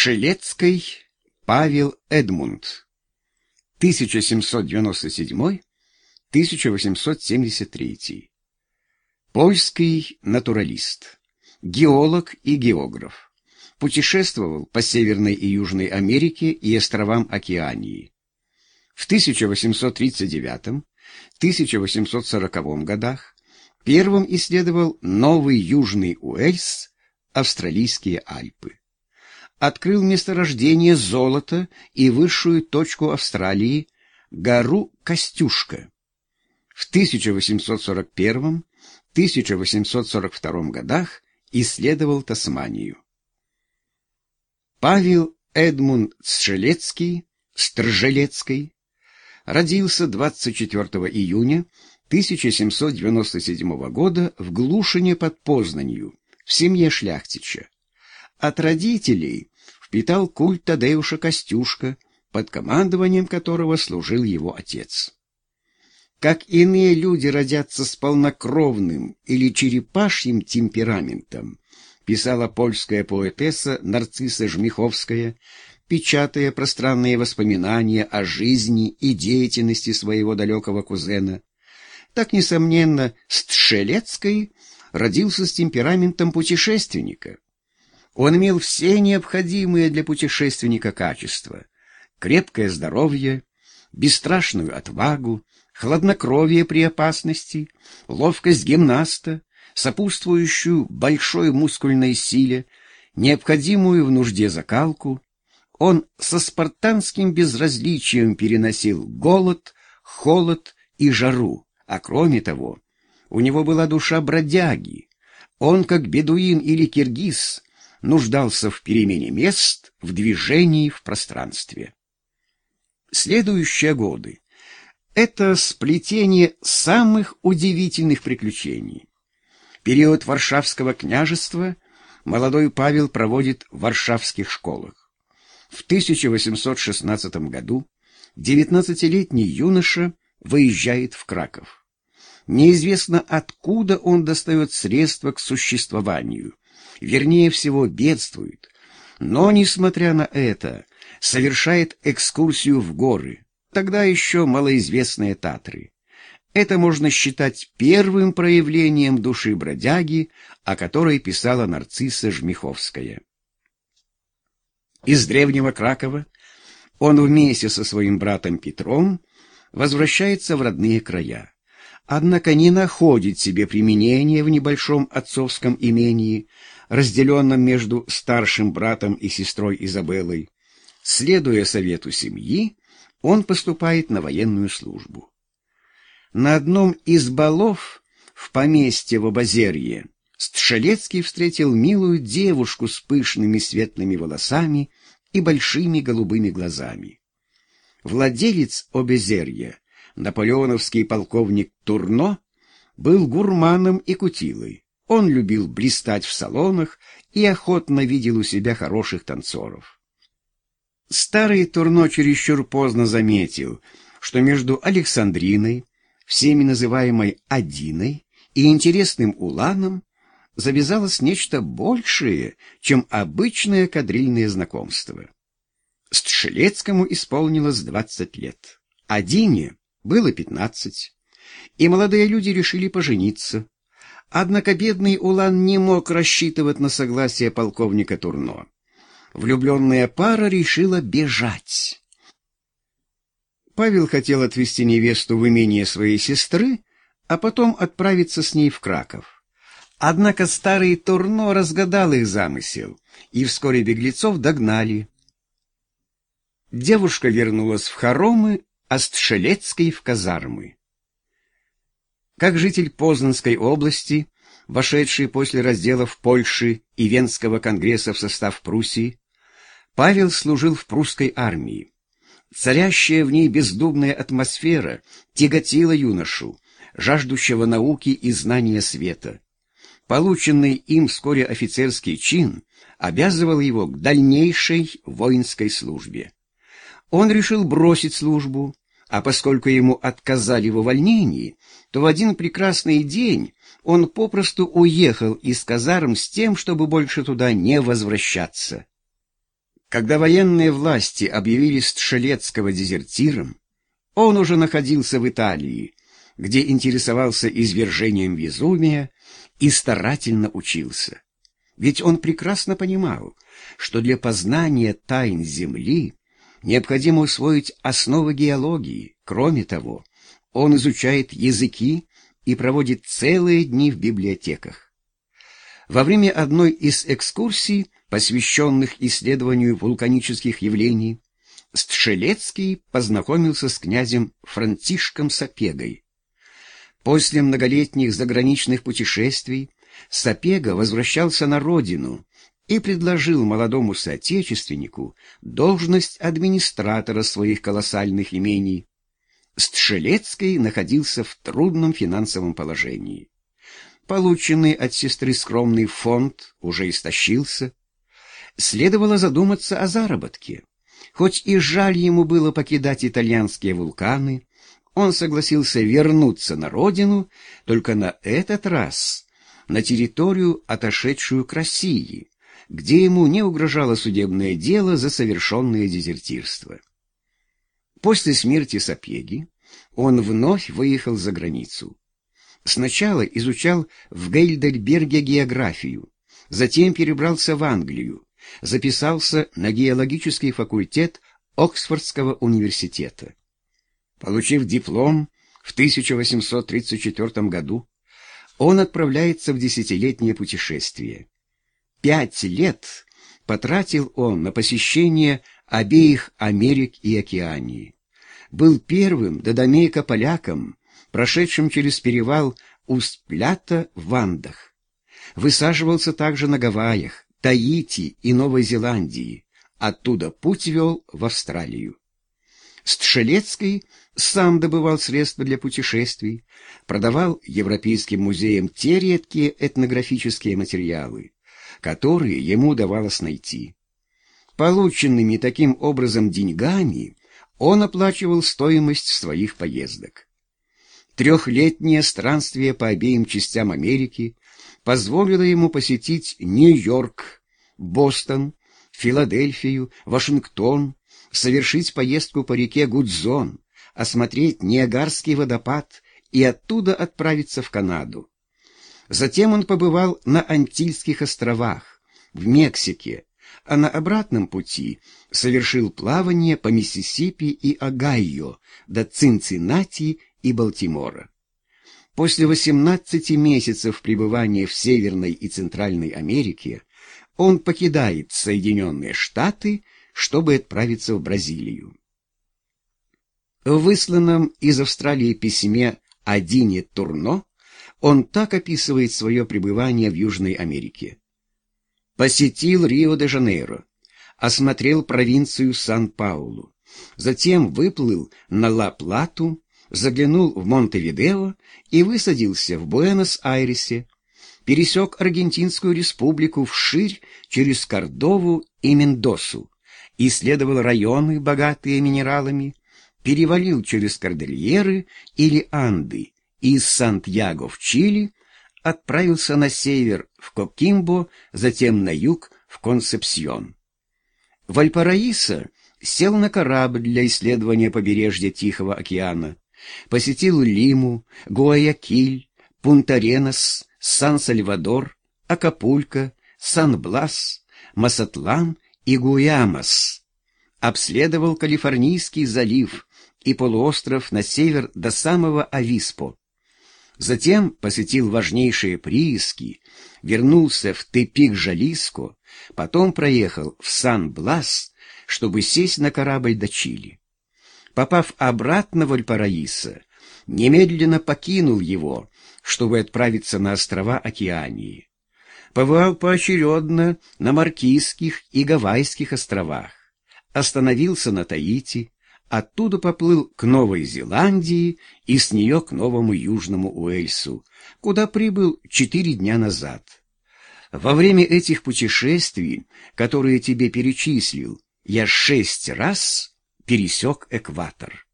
Стшелецкий Павел Эдмунд 1797-1873 Польский натуралист, геолог и географ. Путешествовал по Северной и Южной Америке и островам Океании. В 1839-1840 годах первым исследовал Новый Южный Уэльс, австралийские Альпы открыл месторождение золота и высшую точку Австралии – гору Костюшка. В 1841-1842 годах исследовал Тасманию. Павел Эдмунд Сшелецкий, Стржелецкий, родился 24 июня 1797 года в Глушине под Познанью, в семье шляхтича. От родителей впитал культ Тадеуша Костюшка, под командованием которого служил его отец. Как иные люди родятся с полнокровным или черепашьим темпераментом, писала польская поэтесса Нарцисса Жмиховская, печатая пространные воспоминания о жизни и деятельности своего далекого кузена, так, несомненно, Стшелецкой родился с темпераментом путешественника — он имел все необходимые для путешественника качества — крепкое здоровье, бесстрашную отвагу, хладнокровие при опасности, ловкость гимнаста, сопутствующую большой мускульной силе, необходимую в нужде закалку. Он со спартанским безразличием переносил голод, холод и жару, а кроме того, у него была душа бродяги. Он, как бедуин или киргиз, нуждался в перемене мест, в движении в пространстве. Следующие годы — это сплетение самых удивительных приключений. Период Варшавского княжества молодой Павел проводит в варшавских школах. В 1816 году 19-летний юноша выезжает в Краков. Неизвестно, откуда он достает средства к существованию, вернее всего бедствует, но, несмотря на это, совершает экскурсию в горы, тогда еще малоизвестные Татры. Это можно считать первым проявлением души бродяги, о которой писала нарцисса Жмиховская. Из древнего Кракова он вместе со своим братом Петром возвращается в родные края однако не находит себе применения в небольшом отцовском имении, разделенном между старшим братом и сестрой Изабеллой. Следуя совету семьи, он поступает на военную службу. На одном из балов в поместье в Обозерье Стшалецкий встретил милую девушку с пышными светлыми волосами и большими голубыми глазами. Владелец Обезерья наполеоновский полковник Турно был гурманом и кутилой. Он любил блистать в салонах и охотно видел у себя хороших танцоров. Старый Турно чересчур поздно заметил, что между Александриной, всеми называемой Адиной, и интересным Уланом завязалось нечто большее, чем обычное кадрильное знакомство. Стшелецкому исполнилось двадцать лет. Адине было пятнадцать, и молодые люди решили пожениться. Однако бедный Улан не мог рассчитывать на согласие полковника Турно. Влюбленная пара решила бежать. Павел хотел отвезти невесту в имение своей сестры, а потом отправиться с ней в Краков. Однако старый Турно разгадал их замысел, и вскоре беглецов догнали. Девушка вернулась в хоромы Астшелецкой в казармы. Как житель Познанской области, вошедший после разделов Польши и Венского конгресса в состав Пруссии, Павел служил в прусской армии. Царящая в ней бездумная атмосфера тяготила юношу, жаждущего науки и знания света. Полученный им вскоре офицерский чин обязывал его к дальнейшей воинской службе. Он решил бросить службу а поскольку ему отказали в увольнении, то в один прекрасный день он попросту уехал из казарм с тем, чтобы больше туда не возвращаться. Когда военные власти объявили Стшелецкого дезертиром, он уже находился в Италии, где интересовался извержением Везувия и старательно учился. Ведь он прекрасно понимал, что для познания тайн Земли необходимо усвоить основы геологии. Кроме того, он изучает языки и проводит целые дни в библиотеках. Во время одной из экскурсий, посвященных исследованию вулканических явлений, Стшелецкий познакомился с князем Франтишком Сапегой. После многолетних заграничных путешествий Сапега возвращался на родину и предложил молодому соотечественнику должность администратора своих колоссальных имений. Стшелецкий находился в трудном финансовом положении. Полученный от сестры скромный фонд уже истощился. Следовало задуматься о заработке. Хоть и жаль ему было покидать итальянские вулканы, он согласился вернуться на родину, только на этот раз на территорию, отошедшую к России, где ему не угрожало судебное дело за совершенное дезертирство. После смерти Сапеги он вновь выехал за границу. Сначала изучал в Гейдельберге географию, затем перебрался в Англию, записался на геологический факультет Оксфордского университета. Получив диплом в 1834 году, он отправляется в десятилетнее путешествие. Пять лет потратил он на посещение обеих Америк и Океании. Был первым додомейко-поляком, прошедшим через перевал Усть-Плята в Андах. Высаживался также на Гавайях, Таити и Новой Зеландии. Оттуда путь вел в Австралию. Стшелецкий сам добывал средства для путешествий, продавал европейским музеям те редкие этнографические материалы, которые ему удавалось найти. Полученными таким образом деньгами он оплачивал стоимость своих поездок. Трехлетнее странствие по обеим частям Америки позволило ему посетить Нью-Йорк, Бостон, Филадельфию, Вашингтон, совершить поездку по реке Гудзон, осмотреть Ниагарский водопад и оттуда отправиться в Канаду. Затем он побывал на Антильских островах, в Мексике, а на обратном пути совершил плавание по Миссисипи и Огайо до Цинциннати и Балтимора. После 18 месяцев пребывания в Северной и Центральной Америке он покидает Соединенные Штаты, чтобы отправиться в Бразилию. В высланном из Австралии письме Адине Турно он так описывает свое пребывание в Южной Америке. Посетил Рио-де-Жанейро, осмотрел провинцию Сан-Паулу, затем выплыл на Ла-Плату, заглянул в Монтевидео и высадился в Буэнос-Айресе, пересек Аргентинскую республику вширь через Кордову и Мендосу, исследовал районы, богатые минералами, перевалил через Кордильеры или Анды из Сантьяго в Чили отправился на север в Кокимбо, затем на юг в Консепсьон. Вальпараисо сел на корабль для исследования побережья Тихого океана, посетил Лиму, Гуаякиль, Пунта-Ренос, Сан-Сальвадор, Акапулько, Сан-Блас, Масатлан и Гуямас. Обследовал Калифорнийский залив, и полуостров на север до самого Ависпо. Затем посетил важнейшие прииски, вернулся в Тепик-Жалиско, потом проехал в Сан-Блас, чтобы сесть на корабль до Чили. Попав обратно в Альпараиса, немедленно покинул его, чтобы отправиться на острова Океании. Побывал поочередно на Маркизских и Гавайских островах, остановился на Таити, Оттуда поплыл к Новой Зеландии и с нее к Новому Южному Уэльсу, куда прибыл четыре дня назад. Во время этих путешествий, которые тебе перечислил, я шесть раз пересек экватор.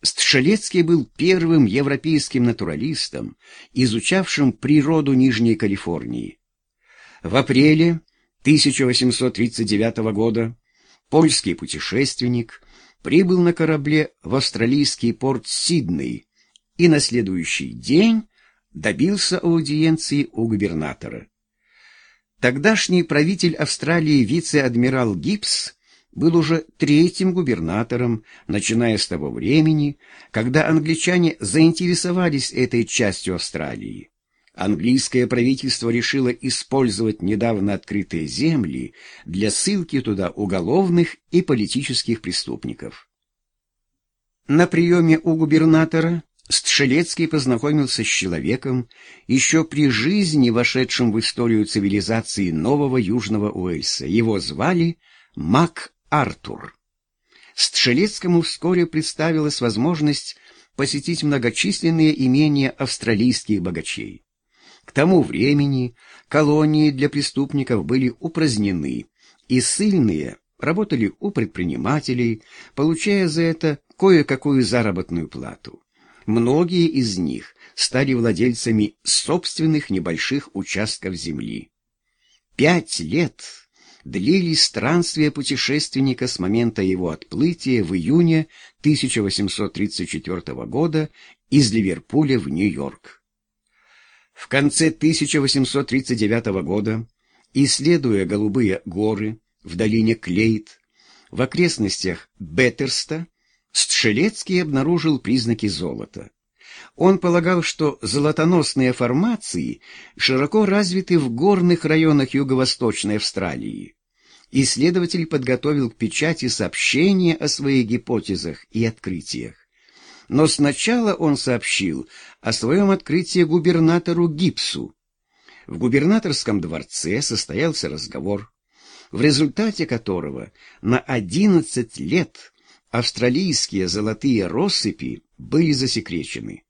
Стшелецкий был первым европейским натуралистом, изучавшим природу Нижней Калифорнии. В апреле 1839 года польский путешественник прибыл на корабле в австралийский порт Сидней и на следующий день добился аудиенции у губернатора. Тогдашний правитель Австралии вице-адмирал Гибс был уже третьим губернатором, начиная с того времени, когда англичане заинтересовались этой частью Австралии. Английское правительство решило использовать недавно открытые земли для ссылки туда уголовных и политических преступников. На приеме у губернатора Стшелецкий познакомился с человеком, еще при жизни вошедшим в историю цивилизации нового Южного Уэльса. Его звали Мак Артур. Стшелецкому вскоре представилась возможность посетить многочисленные имения австралийских богачей. К тому времени колонии для преступников были упразднены, и ссыльные работали у предпринимателей, получая за это кое-какую заработную плату. Многие из них стали владельцами собственных небольших участков земли. Пять лет длились странствия путешественника с момента его отплытия в июне 1834 года из Ливерпуля в Нью-Йорк. В конце 1839 года, исследуя голубые горы в долине Клейт, в окрестностях Беттерста, Стшелецкий обнаружил признаки золота. Он полагал, что золотоносные формации широко развиты в горных районах Юго-Восточной Австралии. Исследователь подготовил к печати сообщение о своих гипотезах и открытиях. Но сначала он сообщил о своем открытии губернатору Гипсу. В губернаторском дворце состоялся разговор, в результате которого на 11 лет австралийские золотые россыпи были засекречены.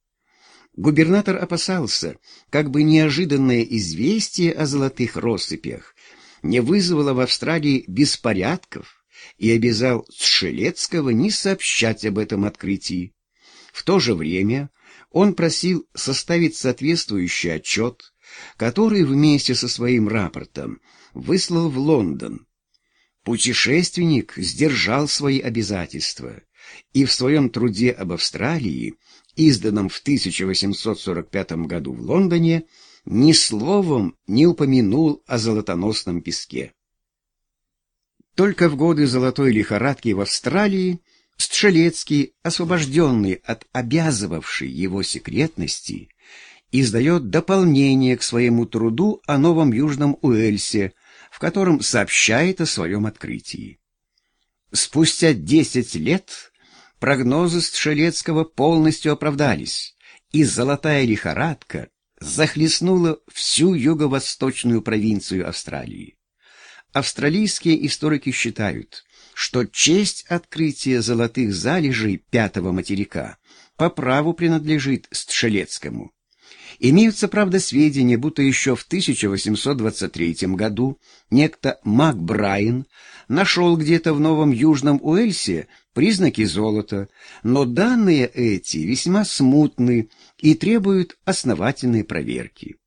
Губернатор опасался, как бы неожиданное известие о золотых россыпях не вызвало в Австралии беспорядков и обязал Тшелецкого не сообщать об этом открытии. В то же время он просил составить соответствующий отчет, который вместе со своим рапортом выслал в Лондон. Путешественник сдержал свои обязательства и в своем труде об Австралии, изданном в 1845 году в Лондоне, ни словом не упомянул о золотоносном песке. Только в годы золотой лихорадки в Австралии Стшелецкий, освобожденный от обязывавшей его секретности, издает дополнение к своему труду о Новом Южном Уэльсе, в котором сообщает о своем открытии. Спустя десять лет прогнозы Стшелецкого полностью оправдались, и золотая лихорадка захлестнула всю юго-восточную провинцию Австралии. Австралийские историки считают, что честь открытия золотых залежей пятого материка по праву принадлежит Стшелецкому. Имеются, правда, сведения, будто еще в 1823 году некто Мак Брайан нашел где-то в Новом Южном Уэльсе признаки золота, но данные эти весьма смутны и требуют основательной проверки.